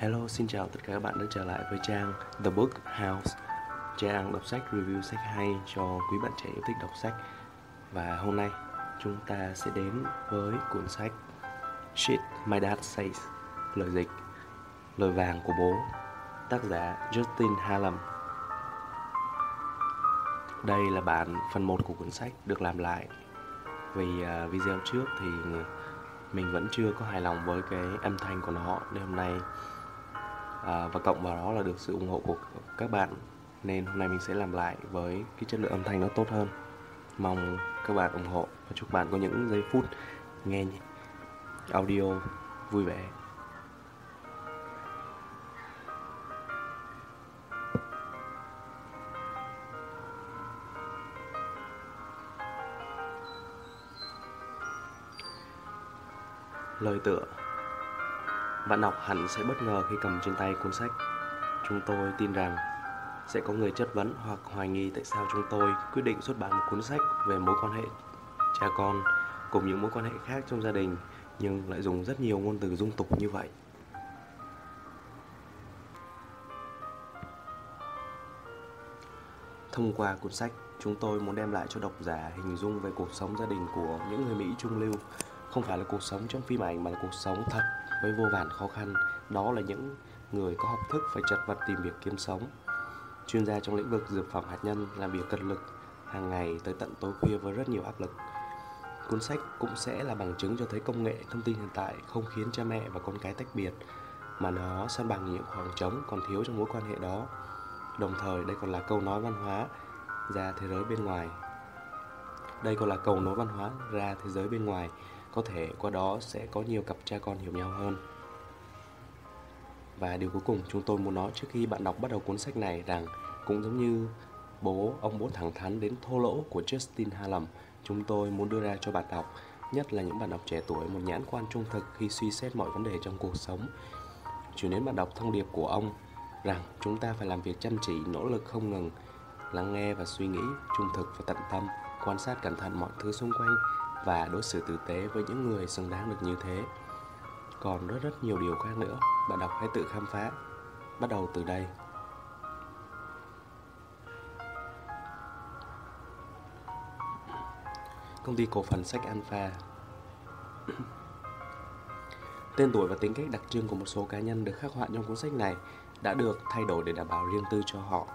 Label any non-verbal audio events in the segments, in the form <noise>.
Hello, xin chào tất cả các bạn đã trở lại với trang The Book House Trang đọc sách review sách hay cho quý bạn trẻ yêu thích đọc sách. Và hôm nay chúng ta sẽ đến với cuốn sách Shit My Dad Says Lời dịch Lời vàng của bố Tác giả Justin Hallam. Đây là bản phần 1 của cuốn sách được làm lại. Vì à, video trước thì mình vẫn chưa có hài lòng với cái âm thanh của nó. Nên hôm nay à, và cộng vào đó là được sự ủng hộ của các bạn. Nên hôm nay mình sẽ làm lại với cái chất lượng âm thanh nó tốt hơn. Mong các bạn ủng hộ và chúc bạn có những giây phút nghe audio vui vẻ. Lời tựa bạn đọc hẳn sẽ bất ngờ khi cầm trên tay cuốn sách. Chúng tôi tin rằng sẽ có người chất vấn hoặc hoài nghi tại sao chúng tôi quyết định xuất bản một cuốn sách về mối quan hệ cha con cùng những mối quan hệ khác trong gia đình nhưng lại dùng rất nhiều ngôn từ dung tục như vậy. Thông qua cuốn sách, chúng tôi muốn đem lại cho độc giả hình dung về cuộc sống gia đình của những người Mỹ trung lưu, không phải là cuộc sống trong phim ảnh mà là cuộc sống thật với vô vàn khó khăn, đó là những người có học thức phải chật vật tìm việc kiếm sống. Chuyên gia trong lĩnh vực dược phẩm hạt nhân làm việc cật lực, hàng ngày tới tận tối khuya với rất nhiều áp lực. Cuốn sách cũng sẽ là bằng chứng cho thấy công nghệ, thông tin hiện tại không khiến cha mẹ và con cái tách biệt, mà nó san bằng những khoảng trống còn thiếu trong mối quan hệ đó. Đồng thời, đây còn là câu nói văn hóa ra thế giới bên ngoài. Đây còn là cầu nối văn hóa ra thế giới bên ngoài có thể qua đó sẽ có nhiều cặp cha con hiểu nhau hơn. Và điều cuối cùng chúng tôi muốn nói trước khi bạn đọc bắt đầu cuốn sách này rằng cũng giống như bố, ông bố thẳng thắn đến thô lỗ của Justin Hallam chúng tôi muốn đưa ra cho bạn đọc, nhất là những bạn đọc trẻ tuổi, một nhãn quan trung thực khi suy xét mọi vấn đề trong cuộc sống. Chuyển đến bạn đọc thông điệp của ông rằng chúng ta phải làm việc chăm chỉ, nỗ lực không ngừng, lắng nghe và suy nghĩ trung thực và tận tâm, quan sát cẩn thận mọi thứ xung quanh và đối xử tử tế với những người xứng đáng được như thế. Còn rất rất nhiều điều khác nữa bạn đọc hãy tự khám phá. Bắt đầu từ đây. Công ty cổ phần sách Alpha. <clears throat> Tên tuổi và tính cách đặc trưng của một số cá nhân được khắc họa trong cuốn sách này đã được thay đổi để đảm bảo riêng tư cho họ.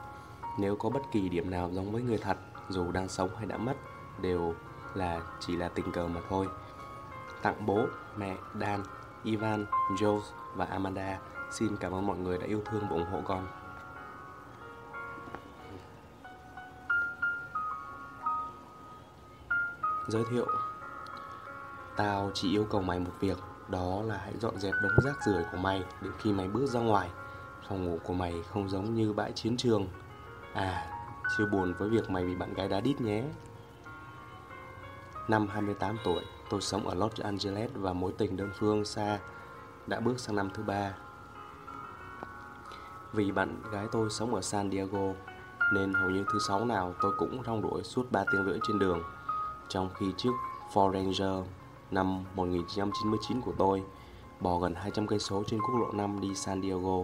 Nếu có bất kỳ điểm nào giống với người thật, dù đang sống hay đã mất, đều là chỉ là tình cờ mà thôi. Tặng bố, mẹ, Dan, Ivan, Joe và Amanda. Xin cảm ơn mọi người đã yêu thương và ủng hộ con. Giới thiệu Tao chỉ yêu cầu mày một việc Đó là hãy dọn dẹp đống rác rưởi của mày Đến khi mày bước ra ngoài Phòng ngủ của mày không giống như bãi chiến trường À, chưa buồn với việc mày bị bạn gái đá đít nhé Năm 28 tuổi, tôi sống ở Los Angeles và mối tình đơn phương xa đã bước sang năm thứ ba. Vì bạn gái tôi sống ở San Diego, nên hầu như thứ sáu nào tôi cũng rong đuổi suốt 3 tiếng rưỡi trên đường. Trong khi chiếc Ford Ranger năm 1999 của tôi bò gần 200 cây số trên quốc lộ 5 đi San Diego.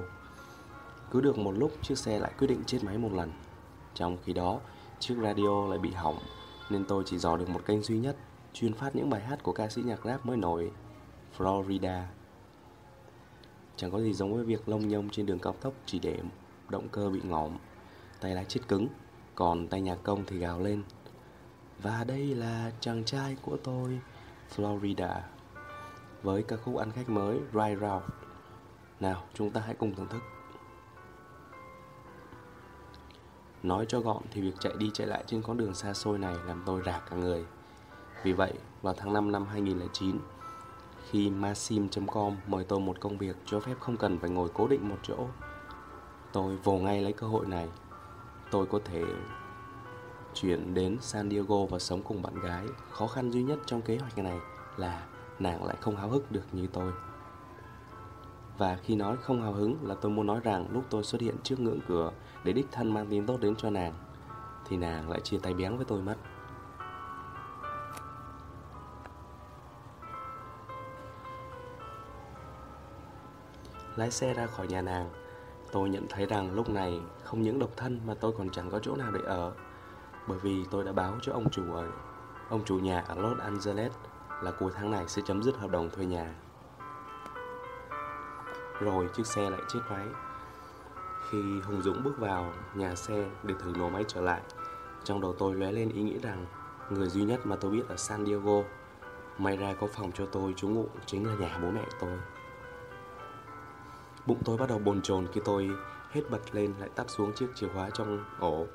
Cứ được một lúc chiếc xe lại quyết định chết máy một lần. Trong khi đó, chiếc radio lại bị hỏng nên tôi chỉ dò được một kênh duy nhất chuyên phát những bài hát của ca sĩ nhạc rap mới nổi Florida. Chẳng có gì giống với việc lông nhông trên đường cao tốc chỉ để động cơ bị ngỏm, tay lái chết cứng, còn tay nhạc công thì gào lên. Và đây là chàng trai của tôi, Florida, với ca khúc ăn khách mới Ride Round. Nào, chúng ta hãy cùng thưởng thức. Nói cho gọn thì việc chạy đi chạy lại trên con đường xa xôi này làm tôi rạc cả người. Vì vậy, vào tháng 5 năm 2009, khi Masim.com mời tôi một công việc cho phép không cần phải ngồi cố định một chỗ, tôi vồ ngay lấy cơ hội này. Tôi có thể chuyển đến San Diego và sống cùng bạn gái. Khó khăn duy nhất trong kế hoạch này là nàng lại không háo hức được như tôi. Và khi nói không hào hứng là tôi muốn nói rằng lúc tôi xuất hiện trước ngưỡng cửa để đích thân mang tin tốt đến cho nàng, thì nàng lại chia tay bén với tôi mất. lái xe ra khỏi nhà nàng. Tôi nhận thấy rằng lúc này không những độc thân mà tôi còn chẳng có chỗ nào để ở. Bởi vì tôi đã báo cho ông chủ ở ông chủ nhà ở Los Angeles là cuối tháng này sẽ chấm dứt hợp đồng thuê nhà. Rồi chiếc xe lại chết máy. Khi Hùng Dũng bước vào nhà xe để thử nổ máy trở lại, trong đầu tôi lóe lên ý nghĩ rằng người duy nhất mà tôi biết ở San Diego may ra có phòng cho tôi trú ngụ chính là nhà bố mẹ tôi. Bụng tôi bắt đầu bồn chồn khi tôi hết bật lên lại tắt xuống chiếc chìa khóa trong ổ.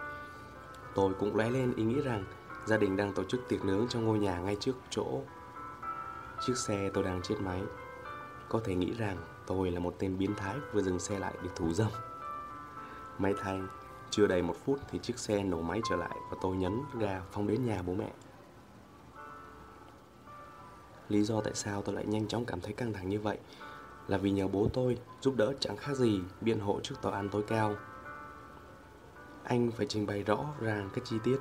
Tôi cũng lóe lên ý nghĩ rằng gia đình đang tổ chức tiệc nướng trong ngôi nhà ngay trước chỗ chiếc xe tôi đang chết máy. Có thể nghĩ rằng tôi là một tên biến thái vừa dừng xe lại để thủ dâm. May thay, chưa đầy một phút thì chiếc xe nổ máy trở lại và tôi nhấn ga phóng đến nhà bố mẹ. Lý do tại sao tôi lại nhanh chóng cảm thấy căng thẳng như vậy là vì nhờ bố tôi giúp đỡ chẳng khác gì biện hộ trước tòa án tối cao. Anh phải trình bày rõ ràng các chi tiết,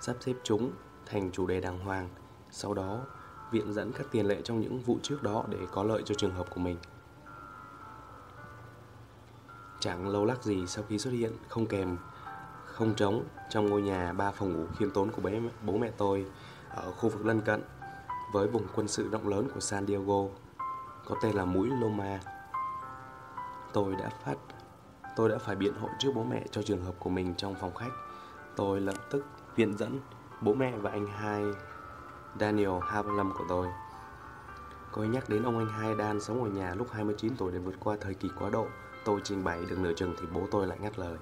sắp xếp chúng thành chủ đề đàng hoàng, sau đó viện dẫn các tiền lệ trong những vụ trước đó để có lợi cho trường hợp của mình. Chẳng lâu lắc gì sau khi xuất hiện không kèm không trống trong ngôi nhà ba phòng ngủ khiêm tốn của bố, bố mẹ tôi ở khu vực lân cận với vùng quân sự rộng lớn của San Diego có tên là mũi Loma. Tôi đã phát tôi đã phải biện hộ trước bố mẹ cho trường hợp của mình trong phòng khách. Tôi lập tức viện dẫn bố mẹ và anh hai Daniel 25 của tôi. Cô ấy nhắc đến ông anh hai Dan sống ở nhà lúc 29 tuổi để vượt qua thời kỳ quá độ. Tôi trình bày được nửa chừng thì bố tôi lại ngắt lời.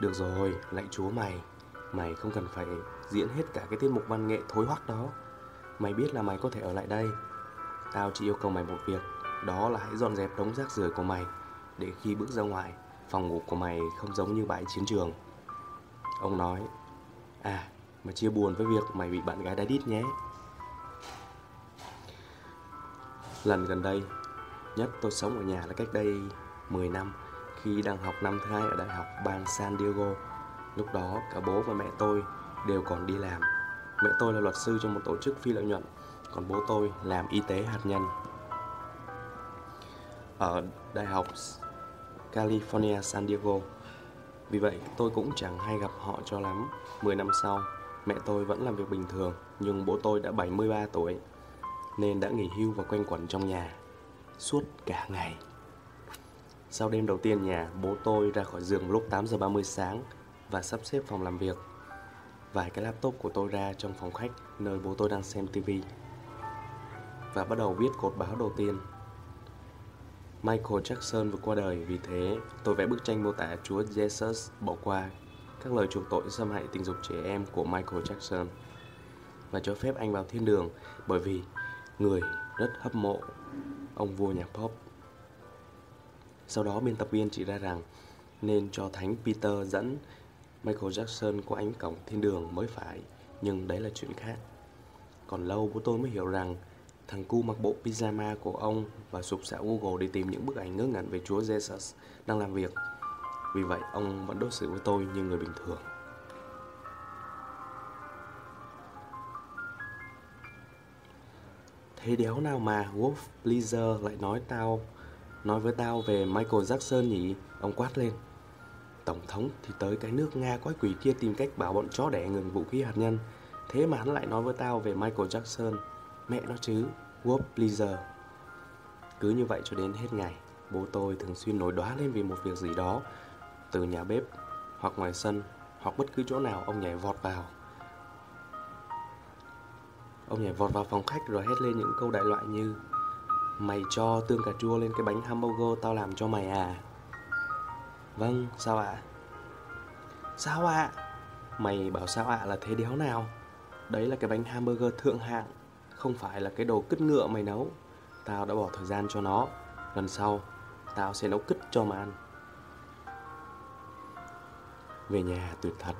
Được rồi, lạy chúa mày, mày không cần phải diễn hết cả cái tiết mục văn nghệ thối hoắc đó. Mày biết là mày có thể ở lại đây Tao chỉ yêu cầu mày một việc Đó là hãy dọn dẹp đống rác rưởi của mày Để khi bước ra ngoài Phòng ngủ của mày không giống như bãi chiến trường Ông nói À mà chia buồn với việc mày bị bạn gái đá đít nhé Lần gần đây nhất tôi sống ở nhà là cách đây 10 năm Khi đang học năm thứ hai ở Đại học bang San Diego Lúc đó cả bố và mẹ tôi đều còn đi làm Mẹ tôi là luật sư trong một tổ chức phi lợi nhuận, còn bố tôi làm y tế hạt nhân. Ở Đại học California San Diego. Vì vậy, tôi cũng chẳng hay gặp họ cho lắm. 10 năm sau, mẹ tôi vẫn làm việc bình thường, nhưng bố tôi đã 73 tuổi, nên đã nghỉ hưu và quanh quẩn trong nhà suốt cả ngày. Sau đêm đầu tiên nhà, bố tôi ra khỏi giường lúc 8 giờ 30 sáng và sắp xếp phòng làm việc vài cái laptop của tôi ra trong phòng khách nơi bố tôi đang xem tivi và bắt đầu viết cột báo đầu tiên. Michael Jackson vừa qua đời, vì thế tôi vẽ bức tranh mô tả Chúa Jesus bỏ qua các lời chuộc tội xâm hại tình dục trẻ em của Michael Jackson và cho phép anh vào thiên đường bởi vì người rất hâm mộ ông vua nhạc pop. Sau đó biên tập viên chỉ ra rằng nên cho Thánh Peter dẫn Michael Jackson qua ánh cổng thiên đường mới phải, Nhưng đấy là chuyện khác. Còn lâu bố tôi mới hiểu rằng Thằng cu mặc bộ pyjama của ông Và sụp xạo Google để tìm những bức ảnh ngớ ngẩn về Chúa Jesus đang làm việc. Vì vậy, ông vẫn đối xử với tôi như người bình thường. Thế đéo nào mà Wolf Blizzard lại nói tao Nói với tao về Michael Jackson nhỉ? Ông quát lên. Tổng thống thì tới cái nước Nga quái quỷ kia tìm cách bảo bọn chó đẻ ngừng vũ khí hạt nhân. Thế mà hắn lại nói với tao về Michael Jackson. Mẹ nó chứ, Whoop Blizzard Cứ như vậy cho đến hết ngày Bố tôi thường xuyên nổi đoá lên vì một việc gì đó. Từ nhà bếp hoặc ngoài sân hoặc bất cứ chỗ nào ông nhảy vọt vào. Ông nhảy vọt vào phòng khách rồi hét lên những câu đại loại như Mày cho tương cà chua lên cái bánh hamburger tao làm cho mày à? Vâng, sao ạ? Sao ạ? Mày bảo sao ạ? Là thế đéo nào? Đấy là cái bánh hamburger thượng hạng Không phải là cái đồ cứt ngựa mày nấu. Tao đã bỏ thời gian cho nó. Lần sau Tao sẽ nấu cứt cho mà ăn. Về nhà tuyệt thật.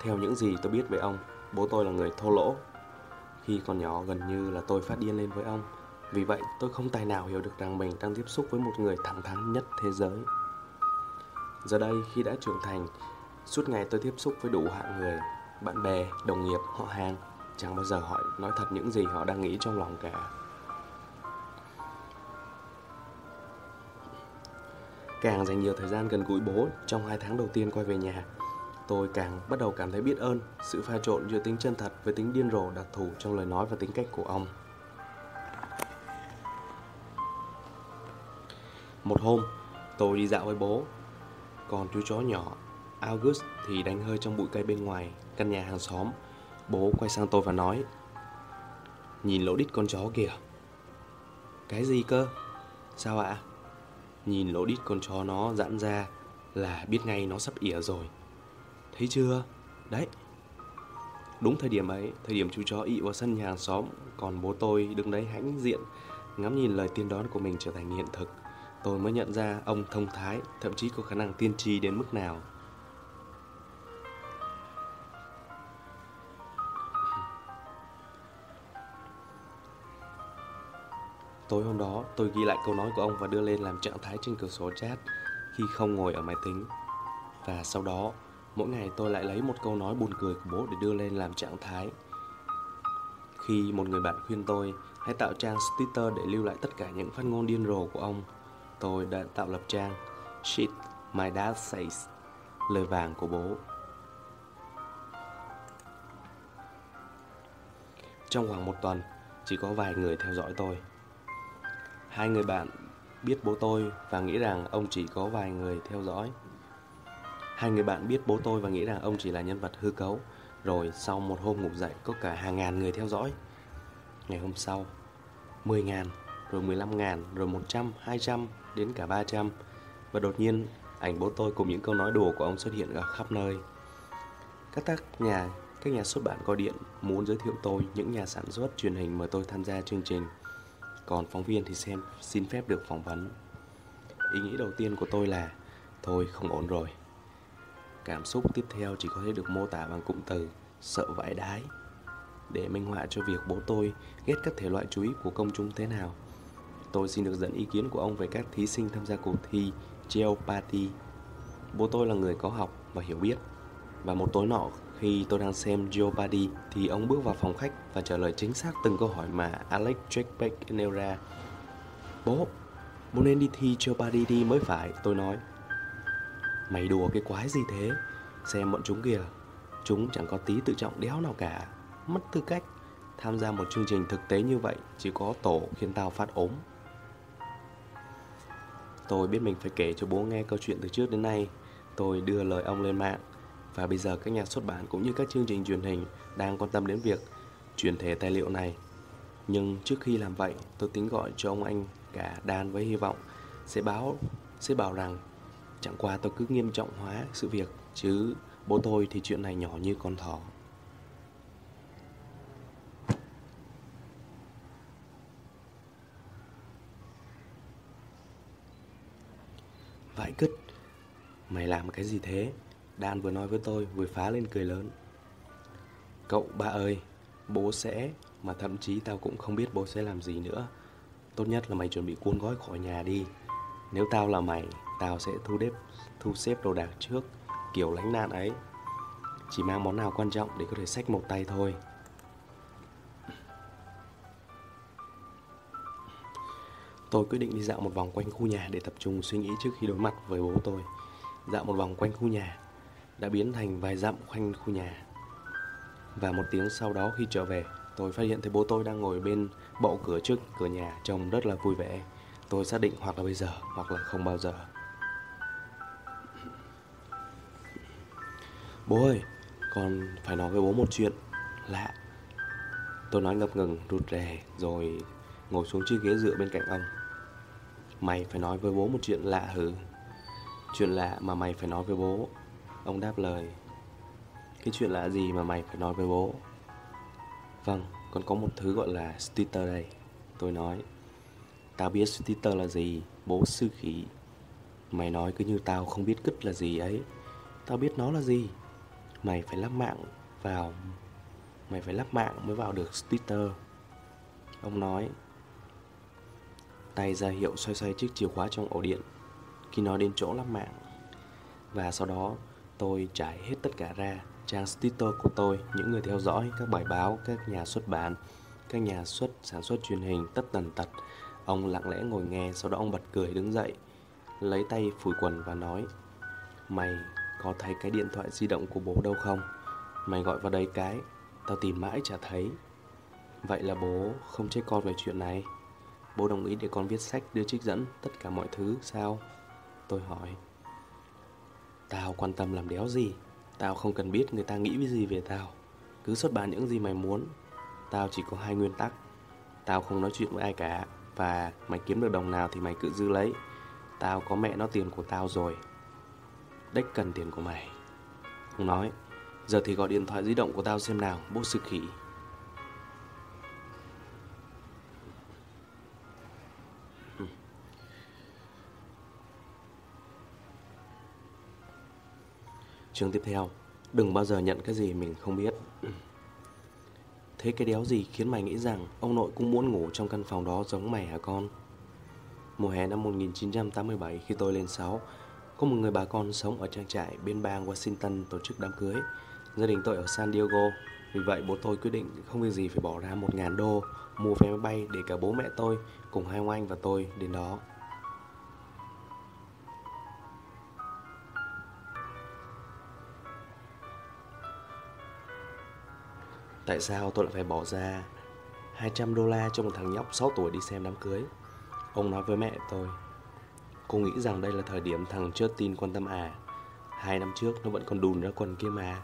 Theo những gì tôi biết về ông Bố tôi là người thô lỗ. Khi còn nhỏ gần như là tôi phát điên lên với ông. Vì vậy tôi không tài nào hiểu được rằng mình đang tiếp xúc với một người thẳng thắn nhất thế giới Giờ đây khi đã trưởng thành, suốt ngày tôi tiếp xúc với đủ hạng người, bạn bè, đồng nghiệp, họ hàng, chẳng bao giờ họ nói thật những gì họ đang nghĩ trong lòng cả. Càng dành nhiều thời gian gần gũi bố trong hai tháng đầu tiên quay về nhà, tôi càng bắt đầu cảm thấy biết ơn sự pha trộn giữa tính chân thật với tính điên rồ đặc thù trong lời nói và tính cách của ông. Một hôm, tôi đi dạo với bố, còn chú chó nhỏ August thì đánh hơi trong bụi cây bên ngoài căn nhà hàng xóm. Bố quay sang tôi và nói Nhìn lỗ đít con chó kìa Cái gì cơ? Sao ạ? Nhìn lỗ đít con chó nó giãn ra là biết ngay nó sắp ỉa rồi Thấy chưa? Đấy Đúng thời điểm ấy, thời điểm chú chó ị vào sân nhà hàng xóm Còn bố tôi đứng đấy hãnh diện Ngắm nhìn lời tiên đoán của mình trở thành hiện thực Tôi mới nhận ra ông thông thái Thậm chí có khả năng tiên tri đến mức nào Tối hôm đó, tôi ghi lại câu nói của ông và đưa lên làm trạng thái trên cửa sổ chat khi không ngồi ở máy tính. Và sau đó, mỗi ngày tôi lại lấy một câu nói buồn cười của bố để đưa lên làm trạng thái. Khi một người bạn khuyên tôi hãy tạo trang Twitter để lưu lại tất cả những phát ngôn điên rồ của ông, tôi đã tạo lập trang Shit, my dad says, lời vàng của bố. Trong khoảng một tuần, chỉ có vài người theo dõi tôi. Hai người bạn biết bố tôi và nghĩ rằng ông chỉ có vài người theo dõi. Hai người bạn biết bố tôi và nghĩ rằng ông chỉ là nhân vật hư cấu. Rồi sau một hôm ngủ dậy có cả hàng ngàn người theo dõi. Ngày hôm sau, 10 ngàn, rồi 15 ngàn, rồi 100, 200, đến cả 300. Và đột nhiên, ảnh bố tôi cùng những câu nói đùa của ông xuất hiện ở khắp nơi. Các tác nhà, các nhà xuất bản gọi điện muốn giới thiệu tôi những nhà sản xuất truyền hình mời tôi tham gia chương trình còn phóng viên thì xem xin phép được phỏng vấn ý nghĩ đầu tiên của tôi là thôi không ổn rồi cảm xúc tiếp theo chỉ có thể được mô tả bằng cụm từ sợ vãi đái để minh họa cho việc bố tôi ghét các thể loại chú ý của công chúng thế nào tôi xin được dẫn ý kiến của ông về các thí sinh tham gia cuộc thi Jeopardy bố tôi là người có học và hiểu biết và một tối nọ khi tôi đang xem Jeopardy thì ông bước vào phòng khách và trả lời chính xác từng câu hỏi mà Alex Trebek nêu ra. Bố, bố nên đi thi Jeopardy đi mới phải, tôi nói. Mày đùa cái quái gì thế? Xem bọn chúng kìa, chúng chẳng có tí tự trọng đéo nào cả, mất tư cách. Tham gia một chương trình thực tế như vậy chỉ có tổ khiến tao phát ốm. Tôi biết mình phải kể cho bố nghe câu chuyện từ trước đến nay. Tôi đưa lời ông lên mạng và bây giờ các nhà xuất bản cũng như các chương trình truyền hình đang quan tâm đến việc truyền thể tài liệu này. Nhưng trước khi làm vậy, tôi tính gọi cho ông anh cả đàn với hy vọng sẽ báo sẽ bảo rằng chẳng qua tôi cứ nghiêm trọng hóa sự việc chứ bố tôi thì chuyện này nhỏ như con thỏ. Vãi cứt, mày làm cái gì thế? Đan vừa nói với tôi, vừa phá lên cười lớn. Cậu, ba ơi, Bố sẽ, Mà thậm chí tao cũng không biết bố sẽ làm gì nữa. Tốt nhất là mày chuẩn bị cuốn gói khỏi nhà đi. Nếu tao là mày, Tao sẽ thu đếp, Thu xếp đồ đạc trước, Kiểu lánh nạn ấy. Chỉ mang món nào quan trọng để có thể xách một tay thôi. Tôi quyết định đi dạo một vòng quanh khu nhà để tập trung suy nghĩ trước khi đối mặt với bố tôi. Dạo một vòng quanh khu nhà, đã biến thành vài dặm quanh khu nhà. Và một tiếng sau đó khi trở về, tôi phát hiện thấy bố tôi đang ngồi bên bộ cửa trước cửa nhà trông rất là vui vẻ. Tôi xác định hoặc là bây giờ hoặc là không bao giờ. Bố ơi, con phải nói với bố một chuyện lạ. Tôi nói ngập ngừng, rụt rè rồi ngồi xuống chiếc ghế dựa bên cạnh ông. Mày phải nói với bố một chuyện lạ hử? Chuyện lạ mà mày phải nói với bố. Ông đáp lời. Cái chuyện lạ gì mà mày phải nói với bố? Vâng, còn có một thứ gọi là Stitter đây. Tôi nói Tao biết Stitter là gì, bố sư khỉ. Mày nói cứ như tao không biết cứt là gì ấy. Tao biết nó là gì? Mày phải lắp mạng vào Mày phải lắp mạng mới vào được Stitter Ông nói Tay ra hiệu xoay xoay chiếc chìa khóa trong ổ điện. Khi nói đến chỗ lắp mạng Và sau đó tôi trải hết tất cả ra trang Twitter của tôi, những người theo dõi, các bài báo, các nhà xuất bản, các nhà xuất sản xuất truyền hình tất tần tật. Ông lặng lẽ ngồi nghe, sau đó ông bật cười đứng dậy. lấy tay phủi quần và nói Mày có thấy cái điện thoại di động của bố đâu không? Mày gọi vào đây cái Tao tìm mãi chả thấy Vậy là bố không trách con về chuyện này Bố đồng ý để con viết sách đưa trích dẫn tất cả mọi thứ sao? Tôi hỏi, Tao quan tâm làm đéo gì? Tao không cần biết người ta nghĩ gì về tao. Cứ xuất bản những gì mày muốn. Tao chỉ có hai nguyên tắc. Tao không nói chuyện với ai cả, Và mày kiếm được đồng nào thì mày cứ dư lấy. Tao có mẹ nó tiền của tao rồi. Đếch cần tiền của mày. Ông nói, Giờ thì gọi điện thoại di động của tao xem nào, Bố sư khỉ. Chương tiếp theo. Đừng bao giờ nhận cái gì mình không biết. Thế cái đéo gì khiến mày nghĩ rằng Ông nội cũng muốn ngủ trong căn phòng đó giống mày hả con? Mùa hè năm 1987 khi tôi lên 6 Có một người bà con sống ở trang trại bên bang Washington tổ chức đám cưới. Gia đình tôi ở San Diego, Vì vậy bố tôi quyết định không việc gì phải bỏ ra 1.000 đô Mua vé máy bay để cả bố mẹ tôi cùng hai ông anh và tôi đến đó. Tại sao tôi lại phải bỏ ra 200 đô la cho một thằng nhóc 6 tuổi đi xem đám cưới? Ông nói với mẹ tôi Cô nghĩ rằng đây là thời điểm thằng Justin quan tâm à. Hai năm trước nó vẫn còn đùn ra quần kia mà.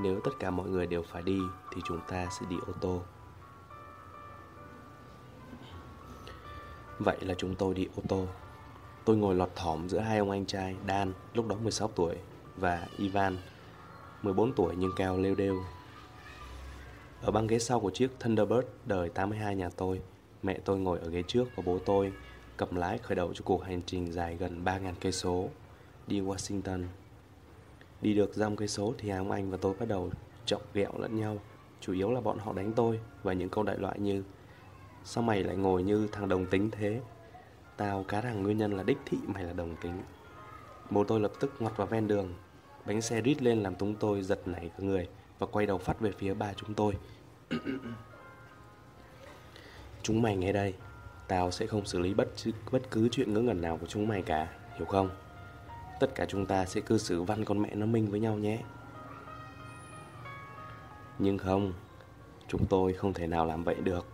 Nếu tất cả mọi người đều phải đi Thì chúng ta sẽ đi ô tô. Vậy là chúng tôi đi ô tô. Tôi ngồi lọt thỏm giữa hai ông anh trai Dan, lúc đó 16 tuổi Và Ivan, 14 tuổi nhưng cao lêu đêu ở băng ghế sau của chiếc Thunderbird đời 82 nhà tôi, mẹ tôi ngồi ở ghế trước và bố tôi cầm lái khởi đầu cho cuộc hành trình dài gần 3.000 cây số đi Washington. Đi được dăm cây số thì ông anh và tôi bắt đầu chọc ghẹo lẫn nhau. Chủ yếu là bọn họ đánh tôi và những câu đại loại như Sao mày lại ngồi như thằng đồng tính thế? Tao cá rằng nguyên nhân là đích thị mày là đồng tính. Bố tôi lập tức ngoặt vào ven đường. Bánh xe rít lên làm chúng tôi giật nảy cả người và quay đầu phát về phía ba chúng tôi. chúng mày nghe đây, tao sẽ không xử lý bất bất cứ chuyện ngớ ngẩn nào của chúng mày cả, hiểu không? Tất cả chúng ta sẽ cư xử văn con mẹ nó minh với nhau nhé. Nhưng không, chúng tôi không thể nào làm vậy được.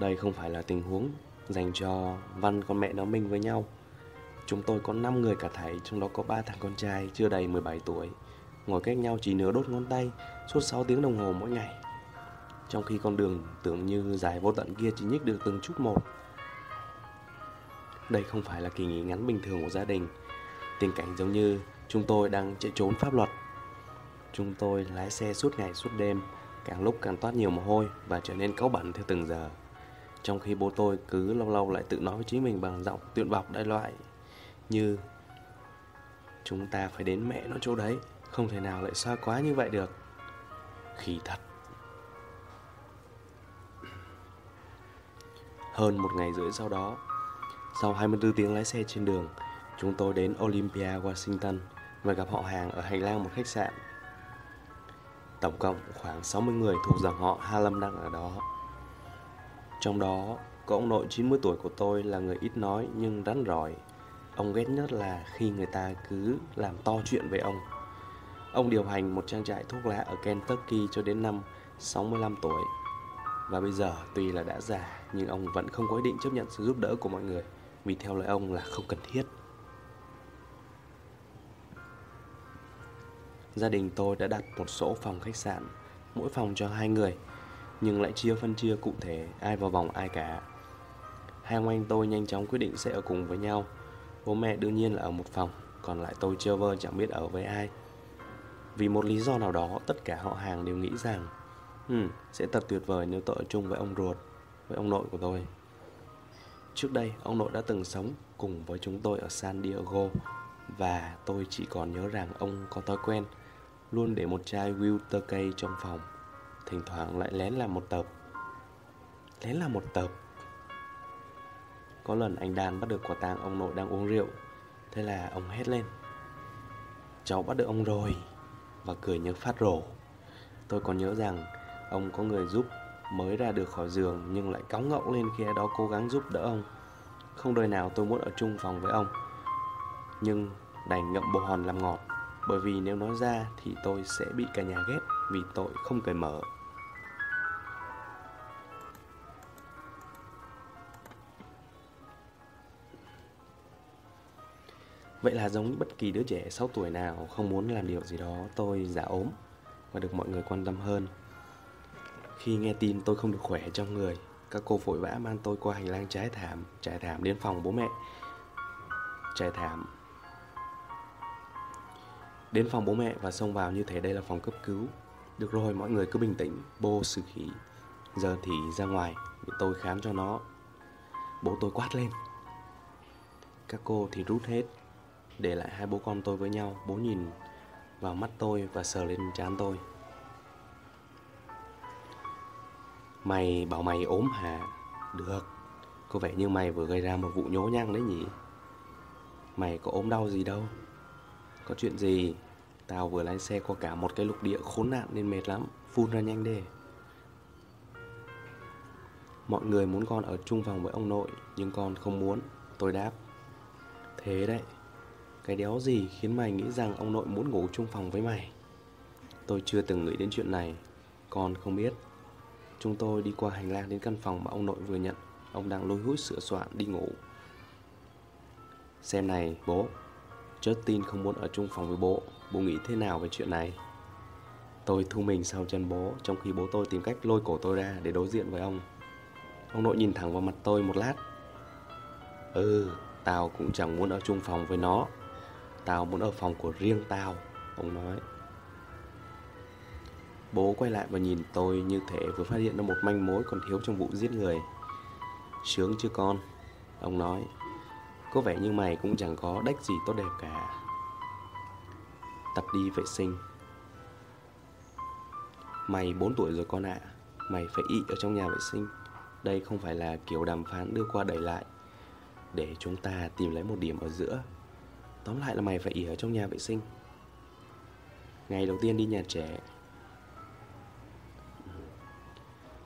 Đây không phải là tình huống dành cho văn con mẹ nó minh với nhau. Chúng tôi có 5 người cả thảy, trong đó có 3 thằng con trai chưa đầy 17 tuổi ngồi cách nhau chỉ nửa đốt ngón tay suốt 6 tiếng đồng hồ mỗi ngày. Trong khi con đường tưởng như dài vô tận kia chỉ nhích được từng chút một. Đây không phải là kỳ nghỉ ngắn bình thường của gia đình. Tình cảnh giống như chúng tôi đang chạy trốn pháp luật. Chúng tôi lái xe suốt ngày suốt đêm, càng lúc càng toát nhiều mồ hôi và trở nên cáu bẩn theo từng giờ. Trong khi bố tôi cứ lâu lâu lại tự nói với chính mình bằng giọng tuyệt vọng đại loại như Chúng ta phải đến mẹ nó chỗ đấy không thể nào lại xa quá như vậy được khi thật. Hơn một ngày rưỡi sau đó Sau 24 tiếng lái xe trên đường Chúng tôi đến Olympia, Washington Và gặp họ hàng ở hành lang một khách sạn. Tổng cộng khoảng 60 người thuộc dòng họ Harlem đang ở đó. Trong đó có ông nội 90 tuổi của tôi là người ít nói nhưng rắn rỏi. Ông ghét nhất là khi người ta cứ làm to chuyện về ông. Ông điều hành một trang trại thuốc lá ở Kentucky cho đến năm 65 tuổi. Và bây giờ tuy là đã già nhưng ông vẫn không có ý định chấp nhận sự giúp đỡ của mọi người vì theo lời ông là không cần thiết. Gia đình tôi đã đặt một số phòng khách sạn, mỗi phòng cho hai người, nhưng lại chia phân chia cụ thể ai vào vòng ai cả. Hai ông anh tôi nhanh chóng quyết định sẽ ở cùng với nhau. Bố mẹ đương nhiên là ở một phòng, còn lại tôi chưa vơ chẳng biết ở với ai. Vì một lý do nào đó, tất cả họ hàng đều nghĩ rằng hmm, sẽ thật tuyệt vời nếu tôi ở chung với ông ruột, với ông nội của tôi. Trước đây, ông nội đã từng sống cùng với chúng tôi ở San Diego và tôi chỉ còn nhớ rằng ông có thói quen luôn để một chai Wilter cây trong phòng, thỉnh thoảng lại lén làm một tập. Lén làm một tập. Có lần anh Đan bắt được quả tang ông nội đang uống rượu, thế là ông hét lên. Cháu bắt được ông rồi và cười như phát rổ. Tôi còn nhớ rằng ông có người giúp mới ra được khỏi giường nhưng lại cáu ngọng lên khi ai đó cố gắng giúp đỡ ông. Không đời nào tôi muốn ở chung phòng với ông. Nhưng đành ngậm bồ hòn làm ngọt, Bởi vì nếu nói ra thì tôi sẽ bị cả nhà ghét Vì tội không cởi mở Vậy là giống như bất kỳ đứa trẻ 6 tuổi nào không muốn làm điều gì đó tôi giả ốm và được mọi người quan tâm hơn. Khi nghe tin tôi không được khỏe trong người, các cô vội vã mang tôi qua hành lang trái thảm, trải thảm đến phòng bố mẹ. Trải thảm Đến phòng bố mẹ và xông vào như thế đây là phòng cấp cứu. Được rồi, mọi người cứ bình tĩnh, bô xử khí. Giờ thì ra ngoài, để tôi khám cho nó. Bố tôi quát lên. Các cô thì rút hết để lại hai bố con tôi với nhau, Bố nhìn vào mắt tôi và sờ lên trán tôi. Mày bảo mày ốm hả? Được, Có vẻ như mày vừa gây ra một vụ nhố nhăng đấy nhỉ? Mày có ốm đau gì đâu? Có chuyện gì? Tao vừa lái xe qua cả một cái lục địa khốn nạn nên mệt lắm, Phun ra nhanh đi Mọi người muốn con ở chung phòng với ông nội, Nhưng con không muốn. Tôi đáp, Thế đấy cái đéo gì khiến mày nghĩ rằng ông nội muốn ngủ chung phòng với mày? Tôi chưa từng nghĩ đến chuyện này. Con không biết. Chúng tôi đi qua hành lang đến căn phòng mà ông nội vừa nhận. Ông đang lôi hút sửa soạn đi ngủ. Xem này, bố. Justin không muốn ở chung phòng với bố. Bố nghĩ thế nào về chuyện này? Tôi thu mình sau chân bố, Trong khi bố tôi tìm cách lôi cổ tôi ra Để đối diện với ông. Ông nội nhìn thẳng vào mặt tôi một lát. Ừ Tao cũng chẳng muốn ở chung phòng với nó. Tao muốn ở phòng của riêng tao, Ông nói. Bố quay lại và nhìn tôi như thể vừa phát hiện ra một manh mối còn thiếu trong vụ giết người. Sướng chứ con, Ông nói. Có vẻ như mày cũng chẳng có đách gì tốt đẹp cả. Tập đi vệ sinh. Mày 4 tuổi rồi con ạ à. Mày phải ị ở trong nhà vệ sinh. Đây không phải là kiểu đàm phán đưa qua đẩy lại. Để chúng ta tìm lấy một điểm ở giữa. Tóm lại là mày phải ỉ ở trong nhà vệ sinh. Ngày đầu tiên đi nhà trẻ.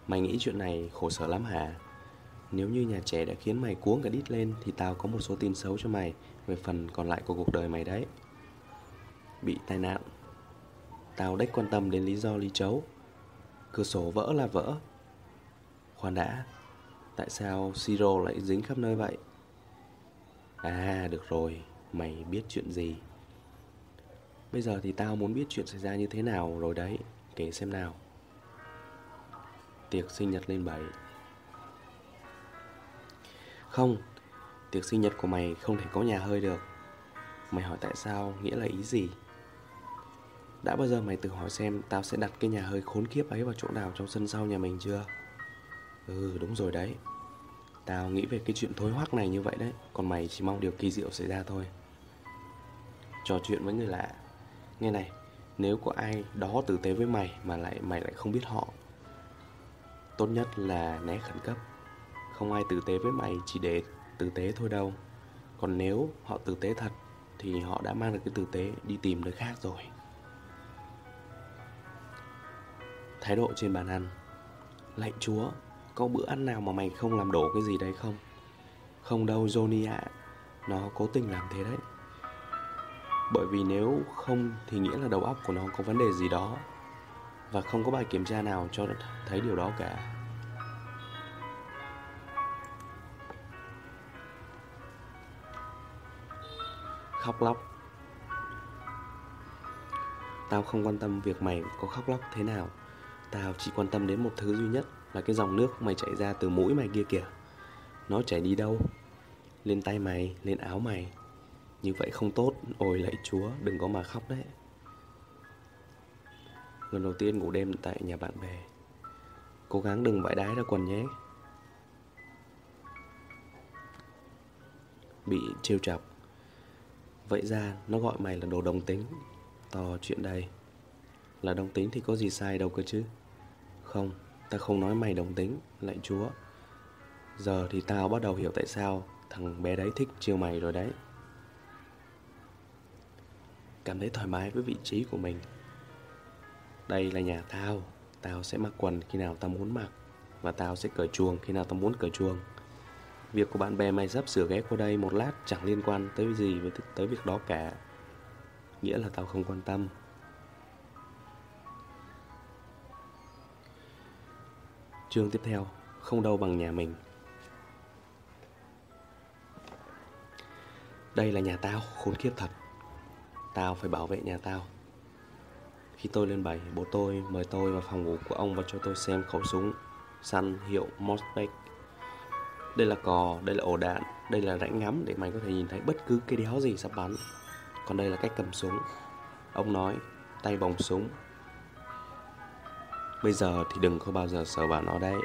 Mày nghĩ chuyện này khổ sở lắm hả? Nếu như nhà trẻ đã khiến mày cuống cả đít lên, Thì tao có một số tin xấu cho mày Về phần còn lại của cuộc đời mày đấy. Bị tai nạn. Tao đếch quan tâm đến lý do lý chấu. Cửa sổ vỡ là vỡ. Khoan đã, Tại sao siro lại dính khắp nơi vậy? À được rồi. Mày biết chuyện gì? Bây giờ thì tao muốn biết chuyện xảy ra như thế nào rồi đấy, Kể xem nào. Tiệc sinh nhật lên bảy. Không, Tiệc sinh nhật của mày không thể có nhà hơi được. Mày hỏi tại sao, Nghĩa là ý gì? Đã bao giờ mày tự hỏi xem Tao sẽ đặt cái nhà hơi khốn kiếp ấy vào chỗ nào Trong sân sau nhà mình chưa? Ừ đúng rồi đấy. Tao nghĩ về cái chuyện thối hoắc này như vậy đấy, Còn mày chỉ mong điều kỳ diệu xảy ra thôi. Trò chuyện với người lạ. Nghe này, Nếu có ai đó tử tế với mày Mà lại mày lại không biết họ, Tốt nhất là né khẩn cấp. Không ai tử tế với mày Chỉ để tử tế thôi đâu. Còn nếu họ tử tế thật Thì họ đã mang được cái tử tế Đi tìm nơi khác rồi. Thái độ trên bàn ăn. Lạy chúa, có bữa ăn nào mà mày không làm đổ cái gì đấy không? Không đâu, Johnny ạ. À. Nó cố tình làm thế đấy. Bởi vì nếu không thì nghĩa là đầu óc của nó có vấn đề gì đó Và không có bài kiểm tra nào cho thấy điều đó cả. Khóc lóc. Tao không quan tâm việc mày có khóc lóc thế nào. Tao chỉ quan tâm đến một thứ duy nhất là cái dòng nước mày chảy ra từ mũi mày kia kìa. Nó chảy đi đâu? Lên tay mày, lên áo mày. Như vậy không tốt Ôi lạy chúa, đừng có mà khóc đấy. Lần đầu tiên ngủ đêm tại nhà bạn bè. Cố gắng đừng vãi đái ra quần nhé. Bị trêu chọc. Vậy ra nó gọi mày là đồ đồng tính. To chuyện đây. Là đồng tính thì có gì sai đâu cơ chứ. Không Ta không nói mày đồng tính, lạy chúa. Giờ thì tao bắt đầu hiểu tại sao thằng bé đấy thích chiều mày rồi đấy. Cảm thấy thoải mái với vị trí của mình Đây là nhà tao Tao sẽ mặc quần khi nào tao muốn mặc Và tao sẽ cởi chuồng khi nào tao muốn cởi chuồng Việc của bạn bè mày sắp sửa ghé qua đây một lát chẳng liên quan tới gì với tới việc đó cả. Nghĩa là tao không quan tâm. Chương tiếp theo, không đâu bằng nhà mình. Đây là nhà tao, khốn kiếp thật. Tao phải bảo vệ nhà tao. Khi tôi lên bảy, bố tôi mời tôi vào phòng ngủ của ông và cho tôi xem khẩu súng săn hiệu Mosbeck. Đây là cò, đây là ổ đạn, đây là rãnh ngắm để mày có thể nhìn thấy bất cứ cái đéo gì sắp bắn. Còn đây là cách cầm súng. Ông nói, tay vòng súng. Bây giờ thì đừng có bao giờ sờ vào nó đấy.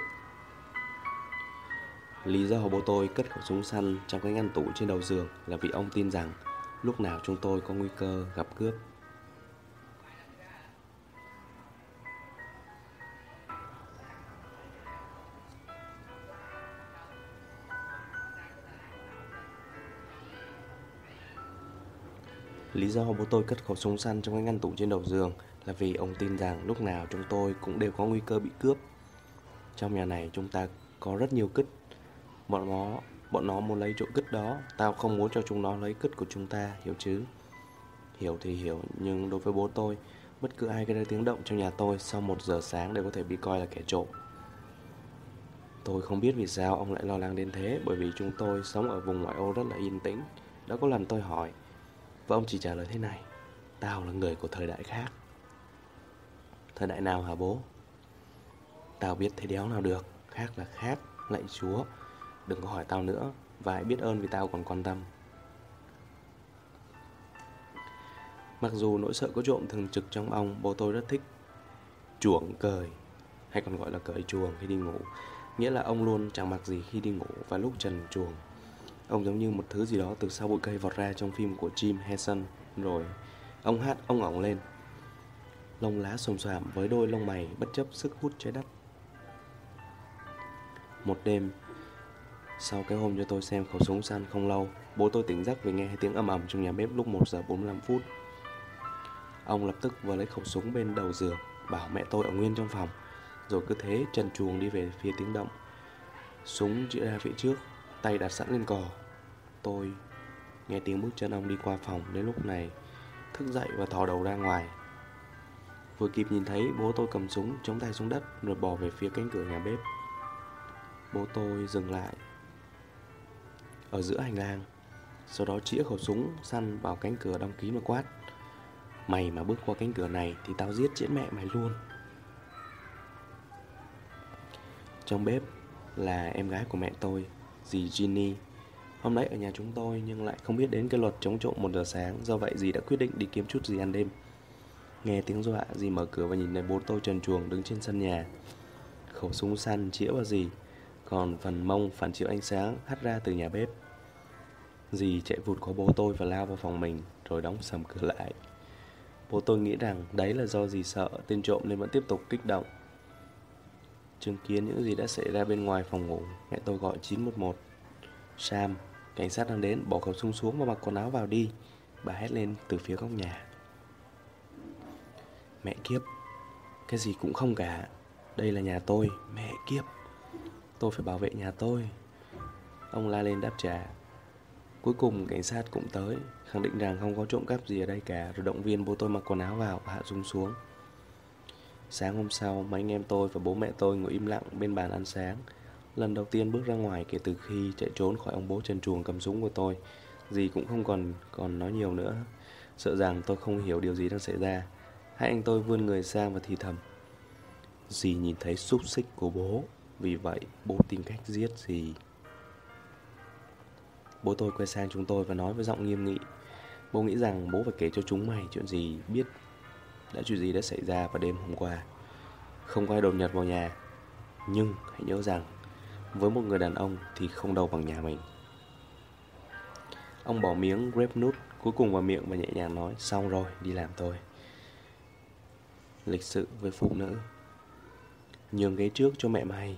Lý do bố tôi cất khẩu súng săn trong cái ngăn tủ trên đầu giường là vì ông tin rằng lúc nào chúng tôi có nguy cơ gặp cướp. Lý do bố tôi cất khẩu súng săn trong cái ngăn tủ trên đầu giường là vì ông tin rằng lúc nào chúng tôi cũng đều có nguy cơ bị cướp. Trong nhà này chúng ta có rất nhiều cứt. Bọn nó, bọn nó muốn lấy chỗ cứt đó, tao không muốn cho chúng nó lấy cứt của chúng ta, hiểu chứ? Hiểu thì hiểu, nhưng đối với bố tôi, bất cứ ai gây ra tiếng động trong nhà tôi sau một giờ sáng đều có thể bị coi là kẻ trộm. Tôi không biết vì sao ông lại lo lắng đến thế bởi vì chúng tôi sống ở vùng ngoại ô rất là yên tĩnh. Đã có lần tôi hỏi và ông chỉ trả lời thế này Tao là người của thời đại khác Thời đại nào hả bố? Tao biết thế đéo nào được Khác là khác, lạy chúa Đừng có hỏi tao nữa Và hãy biết ơn vì tao còn quan tâm. Mặc dù nỗi sợ có trộm thường trực trong ông Bố tôi rất thích chuồng cười, Hay còn gọi là cởi chuồng khi đi ngủ. Nghĩa là ông luôn chẳng mặc gì khi đi ngủ Và lúc trần chuồng Ông giống như một thứ gì đó từ sau bụi cây vọt ra trong phim của Jim Henson. Rồi ông hát ông ỏng lên. Lông lá xồm xoàm với đôi lông mày bất chấp sức hút trái đất. Một đêm sau cái hôm cho tôi xem khẩu súng săn không lâu, Bố tôi tỉnh giấc vì nghe tiếng ầm ầm trong nhà bếp lúc 1 giờ 45 phút. Ông lập tức vừa lấy khẩu súng bên đầu giường, Bảo mẹ tôi ở nguyên trong phòng, Rồi cứ thế trần chuồng đi về phía tiếng động. Súng chĩa ra phía trước, Tay đặt sẵn lên cò. Tôi nghe tiếng bước chân ông đi qua phòng, Đến lúc này thức dậy và thò đầu ra ngoài. Vừa kịp nhìn thấy, bố tôi cầm súng, chống tay xuống đất, Rồi bỏ về phía cánh cửa nhà bếp. Bố tôi dừng lại. Ở giữa hành lang. Sau đó chĩa khẩu súng, săn vào cánh cửa đóng kín và quát. Mày mà bước qua cánh cửa này Thì tao giết chết mẹ mày luôn. Trong bếp là em gái của mẹ tôi, Dì Ginny. Hôm nay ở nhà chúng tôi nhưng lại không biết đến cái luật chống trộm một giờ sáng, Do vậy dì đã quyết định đi kiếm chút gì ăn đêm. Nghe tiếng dọa, dì mở cửa và nhìn thấy bố tôi trần chuồng đứng trên sân nhà. Khẩu súng săn chĩa vào dì. Còn phần mông phản chiếu ánh sáng hắt ra từ nhà bếp. Dì chạy vụt qua bố tôi và lao vào phòng mình Rồi đóng sầm cửa lại. Bố tôi nghĩ rằng đấy là do dì sợ tên trộm nên vẫn tiếp tục kích động. Chứng kiến những gì đã xảy ra bên ngoài phòng ngủ Mẹ tôi gọi 911 Sam Cảnh sát đang đến, bỏ khẩu súng xuống và mặc quần áo vào đi. Bà hét lên từ phía góc nhà. Mẹ kiếp Cái gì cũng không cả. Đây là nhà tôi, mẹ kiếp. Tôi phải bảo vệ nhà tôi. Ông la lên đáp trả. Cuối cùng cảnh sát cũng tới Khẳng định rằng không có trộm cắp gì ở đây cả Rồi động viên bố tôi mặc quần áo vào và hạ súng xuống. Sáng hôm sau, mấy anh em tôi và bố mẹ tôi ngồi im lặng bên bàn ăn sáng. Lần đầu tiên bước ra ngoài kể từ khi chạy trốn khỏi ông bố trần chuồng cầm súng của tôi. Gì cũng không còn còn nói nhiều nữa. Sợ rằng tôi không hiểu điều gì đang xảy ra. Hai anh tôi vươn người sang và thì thầm. Dì nhìn thấy xúc xích của bố. Vì vậy bố tìm cách giết gì? Bố tôi quay sang chúng tôi và nói với giọng nghiêm nghị. Bố nghĩ rằng bố phải kể cho chúng mày chuyện gì biết Đã chuyện gì đã xảy ra vào đêm hôm qua. Không có ai đột nhập vào nhà. Nhưng hãy nhớ rằng với một người đàn ông thì không đâu bằng nhà mình. Ông bỏ miếng grape nut cuối cùng vào miệng và nhẹ nhàng nói Xong rồi, đi làm thôi Lịch sự với phụ nữ. Nhường ghế trước cho mẹ mày.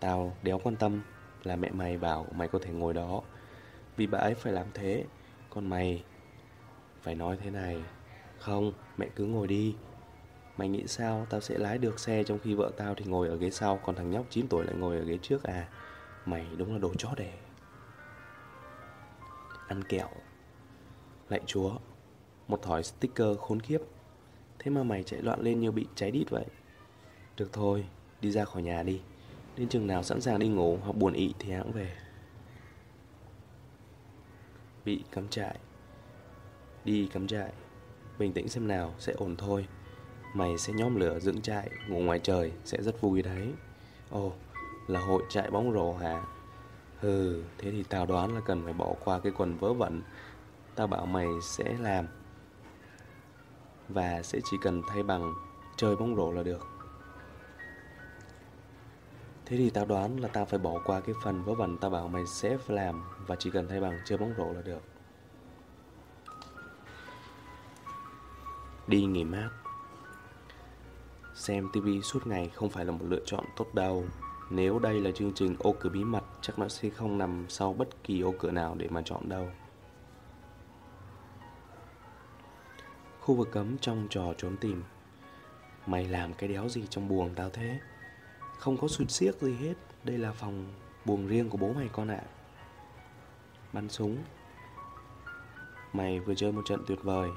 Tao đéo quan tâm là mẹ mày bảo mày có thể ngồi đó. Vì bà ấy phải làm thế Còn mày phải nói thế này. Không, mẹ cứ ngồi đi. Mày nghĩ sao? Tao sẽ lái được xe trong khi vợ tao thì ngồi ở ghế sau Còn thằng nhóc 9 tuổi lại ngồi ở ghế trước à? Mày đúng là đồ chó đẻ. Ăn kẹo. Lạy chúa Một thỏi sticker khốn kiếp. Thế mà mày chạy loạn lên như bị cháy đít vậy. Được thôi Đi ra khỏi nhà đi. Đến chừng nào sẵn sàng đi ngủ hoặc buồn ị thì hãng về. Bị cắm trại. Đi cắm trại. Bình tĩnh xem nào, sẽ ổn thôi. Mày sẽ nhóm lửa dựng trại, Ngủ ngoài trời, sẽ rất vui đấy. Ồ, là hội trại bóng rổ hả? Ừ thế thì tao đoán là cần phải bỏ qua cái quần vớ vẩn. Tao bảo mày sẽ làm. Và sẽ chỉ cần thay bằng chơi bóng rổ là được. Thế thì tao đoán là tao phải bỏ qua cái phần vớ vẩn tao bảo mày sẽ làm Và chỉ cần thay bằng chơi bóng rổ là được. Đi nghỉ mát. Xem tivi suốt ngày không phải là một lựa chọn tốt đâu. Nếu đây là chương trình ô cửa bí mật, Chắc nó sẽ không nằm sau bất kỳ ô cửa nào để mà chọn đâu. Khu vực cấm trong trò trốn tìm. Mày làm cái đéo gì trong buồng tao thế? Không có sụt xiếc gì hết. Đây là phòng buồng riêng của bố mày con ạ. À. Bắn súng. Mày vừa chơi một trận tuyệt vời.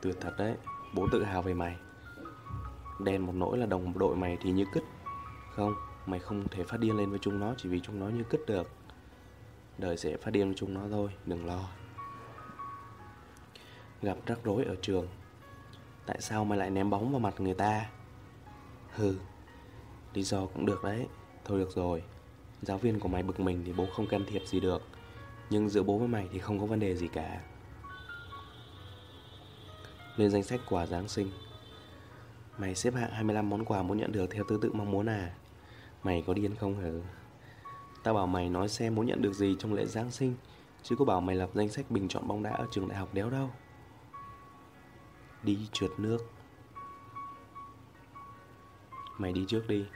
Tuyệt thật đấy. Bố tự hào về mày. Đen một nỗi là đồng đội mày thì như cứt. Không, mày không thể phát điên lên với chúng nó Chỉ vì chúng nó như cứt được. Đời sẽ phát điên với chúng nó thôi Đừng lo. Gặp rắc rối ở trường. Tại sao mày lại ném bóng vào mặt người ta? Hừ. Lý do cũng được đấy. Thôi được rồi. Giáo viên của mày bực mình thì bố không can thiệp gì được. Nhưng giữa bố với mày thì không có vấn đề gì cả. Lên danh sách quà Giáng sinh. Mày xếp hạng 25 món quà muốn nhận được theo thứ tự mong muốn à? Mày có điên không hả? Tao bảo mày nói xem muốn nhận được gì trong lễ Giáng sinh, Chứ có bảo mày lập danh sách bình chọn bóng đá ở trường đại học đéo đâu. Đi trượt nước. Mày đi trước đi.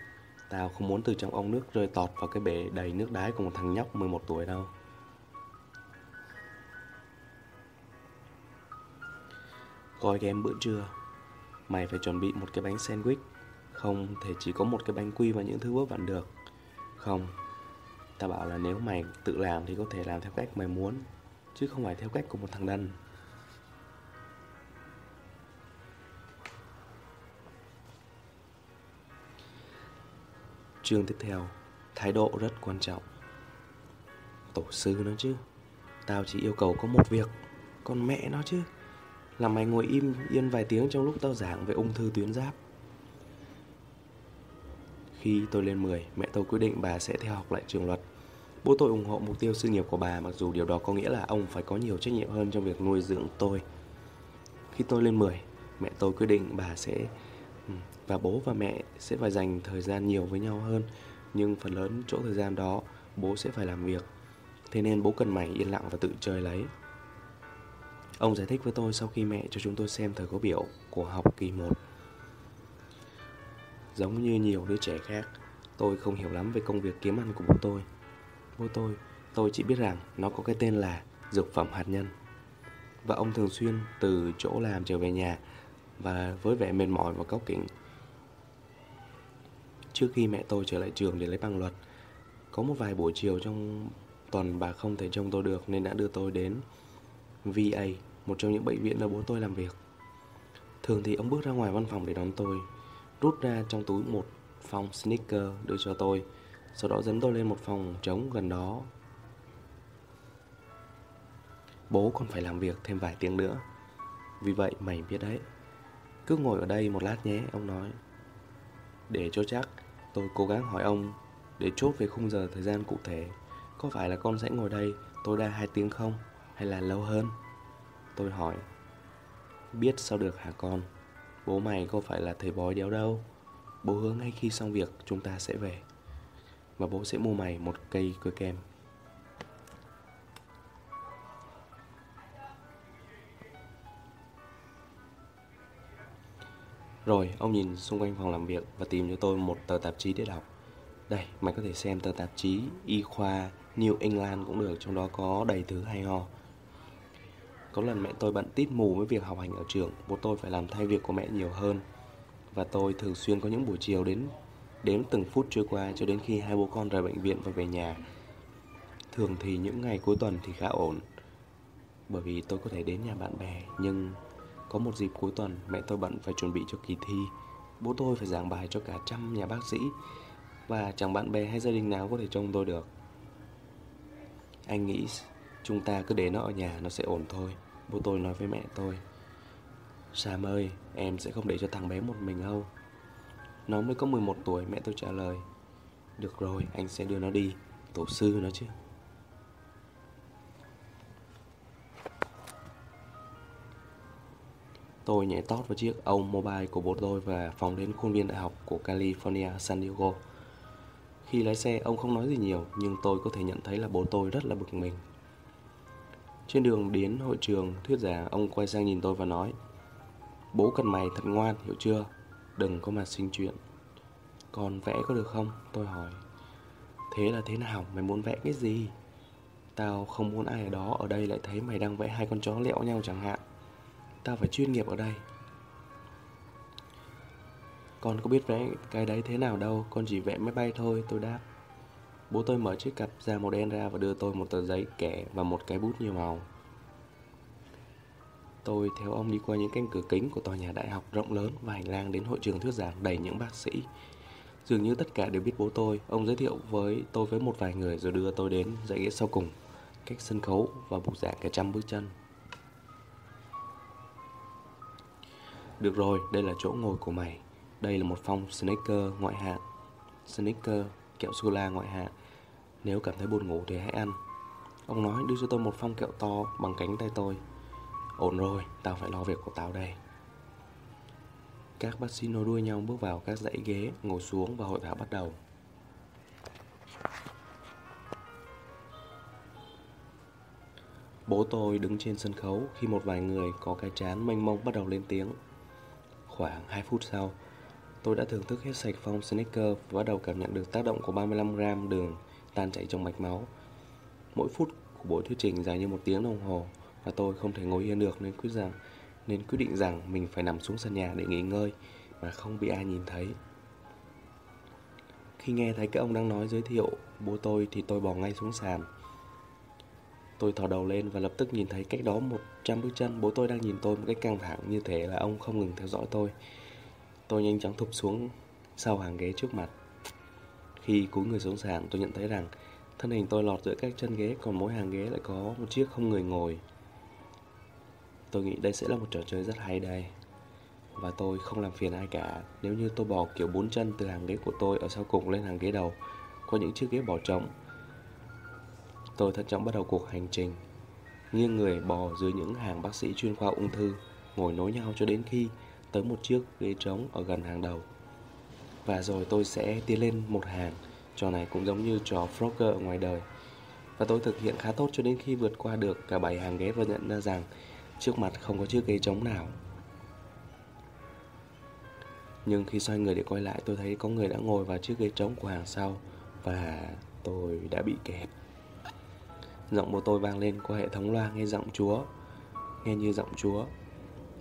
Tao không muốn từ trong ống nước rơi tọt vào cái bể đầy nước đái của một thằng nhóc 11 tuổi đâu. Coi game bữa trưa. Mày phải chuẩn bị một cái bánh sandwich. Không thể chỉ có một cái bánh quy và những thứ vớ vẩn được. Không, Tao bảo là nếu mày tự làm thì có thể làm theo cách mày muốn, Chứ không phải theo cách của một thằng đần. Chương tiếp theo, Thái độ rất quan trọng. Tổ sư nó chứ, Tao chỉ yêu cầu có một việc Còn mẹ nó chứ. Là mày ngồi im, yên vài tiếng trong lúc tao giảng về ung thư tuyến giáp. Khi tôi lên 10 Mẹ tôi quyết định bà sẽ theo học lại trường luật. Bố tôi ủng hộ mục tiêu sự nghiệp của bà, Mặc dù điều đó có nghĩa là ông phải có nhiều trách nhiệm hơn trong việc nuôi dưỡng tôi. Khi tôi lên 10 Mẹ tôi quyết định bà sẽ Ừ. và bố và mẹ sẽ phải dành thời gian nhiều với nhau hơn, nhưng phần lớn chỗ thời gian đó bố sẽ phải làm việc. Thế nên bố cần mày yên lặng và tự chơi lấy. Ông giải thích với tôi sau khi mẹ cho chúng tôi xem thời khóa biểu của học kỳ 1 giống như nhiều đứa trẻ khác, tôi không hiểu lắm về công việc kiếm ăn của bố tôi. Bố tôi tôi chỉ biết rằng nó có cái tên là dược phẩm hạt nhân. Và ông thường xuyên từ chỗ làm trở về nhà và với vẻ mệt mỏi và cáu kỉnh. Trước khi mẹ tôi trở lại trường để lấy bằng luật, Có một vài buổi chiều trong tuần bà không thể trông tôi được Nên đã đưa tôi đến VA Một trong những bệnh viện nơi bố tôi làm việc. Thường thì ông bước ra ngoài văn phòng để đón tôi, Rút ra trong túi một phong sneaker đưa cho tôi, Sau đó dẫn tôi lên một phòng trống gần đó. Bố còn phải làm việc thêm vài tiếng nữa. Vì vậy mày biết đấy. Cứ ngồi ở đây một lát nhé, Ông nói Để cho chắc, Tôi cố gắng hỏi ông, để chốt về khung giờ thời gian cụ thể. Có phải là con sẽ ngồi đây, tối đa hai tiếng không? Hay là lâu hơn? Tôi hỏi. Biết sao được hả con? Bố mày có phải là thầy bói đéo đâu. Bố hứa ngay khi xong việc, chúng ta sẽ về. Và bố sẽ mua mày một cây cưa kem. Rồi, ông nhìn xung quanh phòng làm việc và tìm cho tôi một tờ tạp chí để đọc. Đây, mày có thể xem tờ tạp chí y khoa New England cũng được, trong đó có đầy thứ hay ho. Có lần mẹ tôi bận tít mù với việc học hành ở trường, bố tôi phải làm thay việc của mẹ nhiều hơn. Và tôi thường xuyên có những buổi chiều đến đếm từng phút trôi qua cho đến khi hai bố con rời bệnh viện và về nhà. Thường thì những ngày cuối tuần thì khá ổn. bởi vì tôi có thể đến nhà bạn bè nhưng có một dịp cuối tuần, mẹ tôi bận phải chuẩn bị cho kỳ thi. Bố tôi phải giảng bài cho cả trăm nhà bác sĩ và chẳng bạn bè hay gia đình nào có thể trông tôi được. Anh nghĩ chúng ta cứ để nó ở nhà nó sẽ ổn thôi, bố tôi nói với mẹ tôi. Sam ơi, em sẽ không để cho thằng bé một mình đâu. Nó mới có 11 tuổi, mẹ tôi trả lời. Được rồi, anh sẽ đưa nó đi, Tổ sư nó chứ. Tôi nhảy tót vào chiếc ông mobile của bố tôi và phóng đến khuôn viên đại học của California, San Diego. Khi lái xe, ông không nói gì nhiều, nhưng tôi có thể nhận thấy là bố tôi rất là bực mình. Trên đường đến hội trường thuyết giảng, ông quay sang nhìn tôi và nói Bố cần mày thật ngoan, hiểu chưa? Đừng có mà sinh chuyện Còn vẽ có được không? Tôi hỏi Thế là thế nào? Mày muốn vẽ cái gì? Tao không muốn ai ở đó ở đây lại thấy mày đang vẽ hai con chó lẹo nhau chẳng hạn Tao phải chuyên nghiệp ở đây Con có biết vẽ cái đấy thế nào đâu Con chỉ vẽ máy bay thôi tôi đáp Bố tôi mở chiếc cặp da màu đen ra và đưa tôi một tờ giấy kẻ và một cái bút nhiều màu Tôi theo ông đi qua những cánh cửa kính của tòa nhà đại học rộng lớn và hành lang đến hội trường thuyết giảng đầy những bác sĩ. Dường như tất cả đều biết bố tôi, ông giới thiệu với tôi với một vài người rồi đưa tôi đến dãy ghế sau cùng, cách sân khấu và bục giảng cả trăm bước chân. Được rồi, đây là chỗ ngồi của mày. Đây là một phong sneaker ngoại hạng. Sneaker, kẹo sô-la ngoại hạng. Nếu cảm thấy buồn ngủ thì hãy ăn. Ông nói đưa cho tôi một phong kẹo to bằng cánh tay tôi. Ổn rồi, tao phải lo việc của tao đây. Các bác sĩ nối đuôi nhau bước vào các dãy ghế, ngồi xuống và hội thảo bắt đầu. Bố tôi đứng trên sân khấu khi một vài người có cái chán mênh mông bắt đầu lên tiếng. Khoảng 2 phút sau, tôi đã thưởng thức hết sạch phong Snicker và bắt đầu cảm nhận được tác động của 35 gram đường tan chảy trong mạch máu. Mỗi phút của buổi thuyết trình dài như một tiếng đồng hồ và tôi không thể ngồi yên được nên quyết rằng nên quyết định rằng mình phải nằm xuống sân nhà để nghỉ ngơi mà không bị ai nhìn thấy. Khi nghe thấy các ông đang nói giới thiệu bố tôi thì tôi bỏ ngay xuống sàn. Tôi thò đầu lên và lập tức nhìn thấy cách đó 100 bước chân bố tôi đang nhìn tôi một cách căng thẳng như thể là ông không ngừng theo dõi tôi. Tôi nhanh chóng thụp xuống sau hàng ghế trước mặt. Khi cúi người xuống sàn, tôi nhận thấy rằng thân hình tôi lọt giữa các chân ghế, còn mỗi hàng ghế lại có một chiếc không người ngồi. Tôi nghĩ đây sẽ là một trò chơi rất hay đây Và tôi không làm phiền ai cả Nếu như tôi bỏ kiểu bốn chân từ hàng ghế của tôi ở sau cùng lên hàng ghế đầu, Có những chiếc ghế bỏ trống Tôi thận trọng bắt đầu cuộc hành trình. Nghiêng người bò dưới những hàng bác sĩ chuyên khoa ung thư, Ngồi nối nhau cho đến khi tới một chiếc ghế trống ở gần hàng đầu. Và rồi tôi sẽ tiến lên một hàng. Trò này cũng giống như trò Frogger ở ngoài đời. Và tôi thực hiện khá tốt cho đến khi vượt qua được cả bảy hàng ghế và nhận ra rằng Trước mặt không có chiếc ghế trống nào. Nhưng khi xoay người để quay lại, tôi thấy có người đã ngồi vào chiếc ghế trống của hàng sau Và tôi đã bị kẹt Giọng của tôi vang lên qua hệ thống loa nghe giọng Chúa, Nghe như giọng Chúa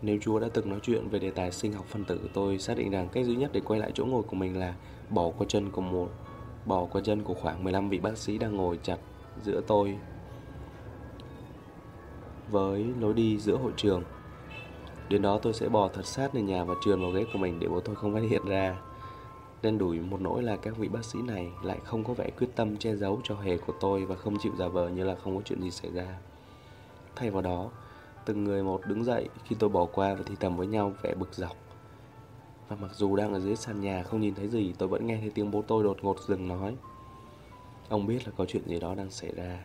Nếu Chúa đã từng nói chuyện về đề tài sinh học phân tử, Tôi xác định rằng cách duy nhất để quay lại chỗ ngồi của mình là Bỏ qua chân của một, Bỏ qua chân của khoảng 15 vị bác sĩ đang ngồi chặt giữa tôi với lối đi giữa hội trường. Đến đó tôi sẽ bò thật sát lên nhà và trườn vào ghế của mình để bố tôi không phát hiện ra. Đen đủi một nỗi là các vị bác sĩ này lại không có vẻ quyết tâm che giấu cho hề của tôi và không chịu giả vờ như là không có chuyện gì xảy ra. Thay vào đó, từng người một đứng dậy khi tôi bỏ qua và thì thầm với nhau vẻ bực dọc. Và mặc dù đang ở dưới sàn nhà không nhìn thấy gì, tôi vẫn nghe thấy tiếng bố tôi đột ngột dừng nói. Ông biết là có chuyện gì đó đang xảy ra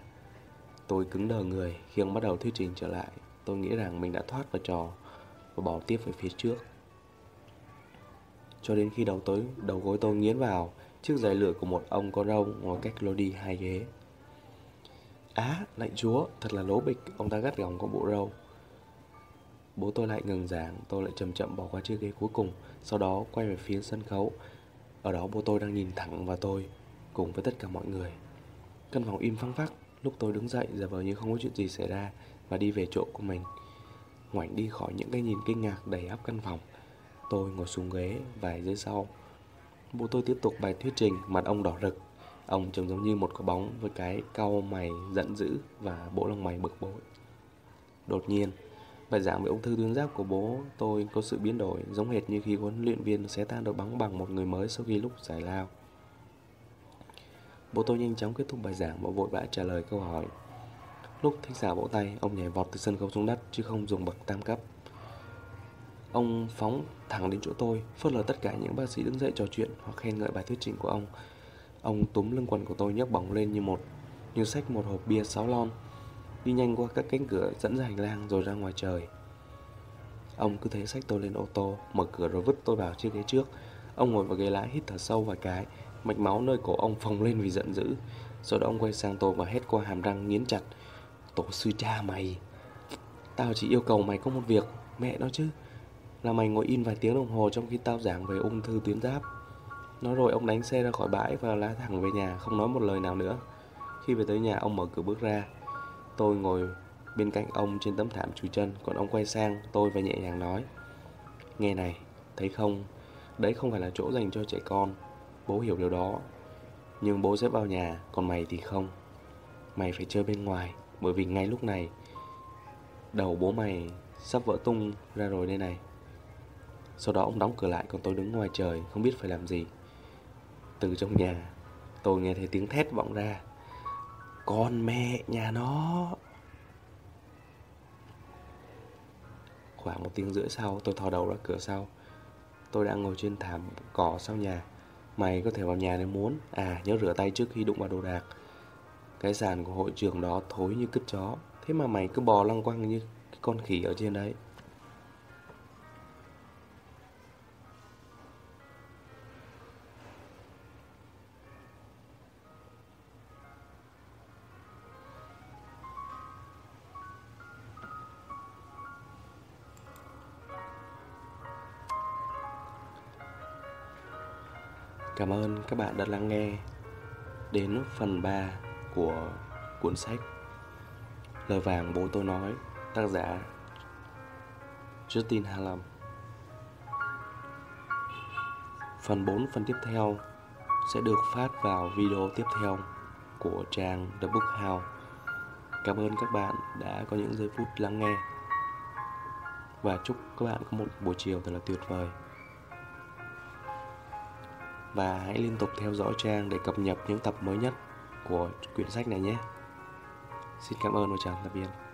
Tôi cứng đờ người khi ông bắt đầu thuyết trình trở lại. Tôi nghĩ rằng mình đã thoát vào trò và bỏ tiếp về phía trước. Cho đến khi đầu tới đầu gối tôi nghiến vào chiếc giày lửa của một ông con râu ngồi cách lối đi hai ghế. Á, lạnh chúa, thật là lố bịch, ông ta gắt gỏng có bộ râu. Bố tôi lại ngừng giảng, tôi lại chậm chậm bỏ qua chiếc ghế cuối cùng, sau đó quay về phía sân khấu. Ở đó bố tôi đang nhìn thẳng vào tôi, cùng với tất cả mọi người. Căn phòng im phăng phắc, Lúc tôi đứng dậy giả vờ như không có chuyện gì xảy ra Và đi về chỗ của mình Ngoảnh đi khỏi những cái nhìn kinh ngạc đầy áp căn phòng Tôi ngồi xuống ghế vài giây sau Bố tôi tiếp tục bài thuyết trình Mặt ông đỏ rực Ông trông giống như một quả bóng với cái cau mày giận dữ Và bộ lông mày bực bội Đột nhiên, bài giảng về ung thư tuyến giáp của bố tôi có sự biến đổi giống hệt như khi huấn luyện viên xé tan đội bóng bằng một người mới sau khi lúc giải lao. Bố tôi nhanh chóng kết thúc bài giảng và vội vã trả lời câu hỏi. Lúc thính giả vỗ tay, ông nhảy vọt từ sân khấu xuống đất chứ không dùng bậc tam cấp. Ông phóng thẳng đến chỗ tôi, phớt lờ tất cả những bác sĩ đứng dậy trò chuyện hoặc khen ngợi bài thuyết trình của ông. Ông túm lưng quần của tôi nhấc bổng lên như một như sách một hộp bia sáu lon, đi nhanh qua các cánh cửa dẫn ra hành lang rồi ra ngoài trời. Ông cứ thế xách tôi lên ô tô, mở cửa rồi vứt tôi vào chiếc ghế trước. Ông ngồi vào ghế lái hít thở sâu vài cái, mạch máu nơi cổ ông phồng lên vì giận dữ. Sau đó ông quay sang tôi và hét qua hàm răng nghiến chặt. Tổ sư cha mày, tao chỉ yêu cầu mày có một việc, mẹ nó chứ là mày ngồi in vài tiếng đồng hồ trong khi tao giảng về ung thư tuyến giáp. Nói rồi ông đánh xe ra khỏi bãi và lái thẳng về nhà, không nói một lời nào nữa. Khi về tới nhà, ông mở cửa bước ra. Tôi ngồi bên cạnh ông trên tấm thảm chùi chân, còn ông quay sang tôi và nhẹ nhàng nói. Nghe này, thấy không, đấy không phải là chỗ dành cho trẻ con. Bố hiểu điều đó. Nhưng bố sẽ vào nhà, còn mày thì không. Mày phải chơi bên ngoài, bởi vì ngay lúc này, đầu bố mày sắp vỡ tung ra rồi đây này. Sau đó ông đóng cửa lại, còn tôi đứng ngoài trời, không biết phải làm gì. Từ trong nhà, tôi nghe thấy tiếng thét vọng ra. Con mẹ nhà nó! Khoảng một tiếng rưỡi sau, tôi thò đầu ra cửa sau. Tôi đang ngồi trên thảm cỏ sau nhà. Mày có thể vào nhà nếu muốn. À nhớ rửa tay trước khi đụng vào đồ đạc. Cái sàn của hội trường đó thối như cứt chó. Thế mà mày cứ bò lăng quăng như cái con khỉ ở trên đấy. Các bạn đã lắng nghe đến phần 3 của cuốn sách Lời vàng bố tôi nói, tác giả Justin Hallam. Phần 4 phần tiếp theo sẽ được phát vào video tiếp theo của trang The Book House. Cảm ơn các bạn đã có những giây phút lắng nghe. Và chúc các bạn có một buổi chiều thật là tuyệt vời và hãy liên tục theo dõi trang để cập nhật những tập mới nhất của quyển sách này nhé. Xin cảm ơn và chào tạm biệt.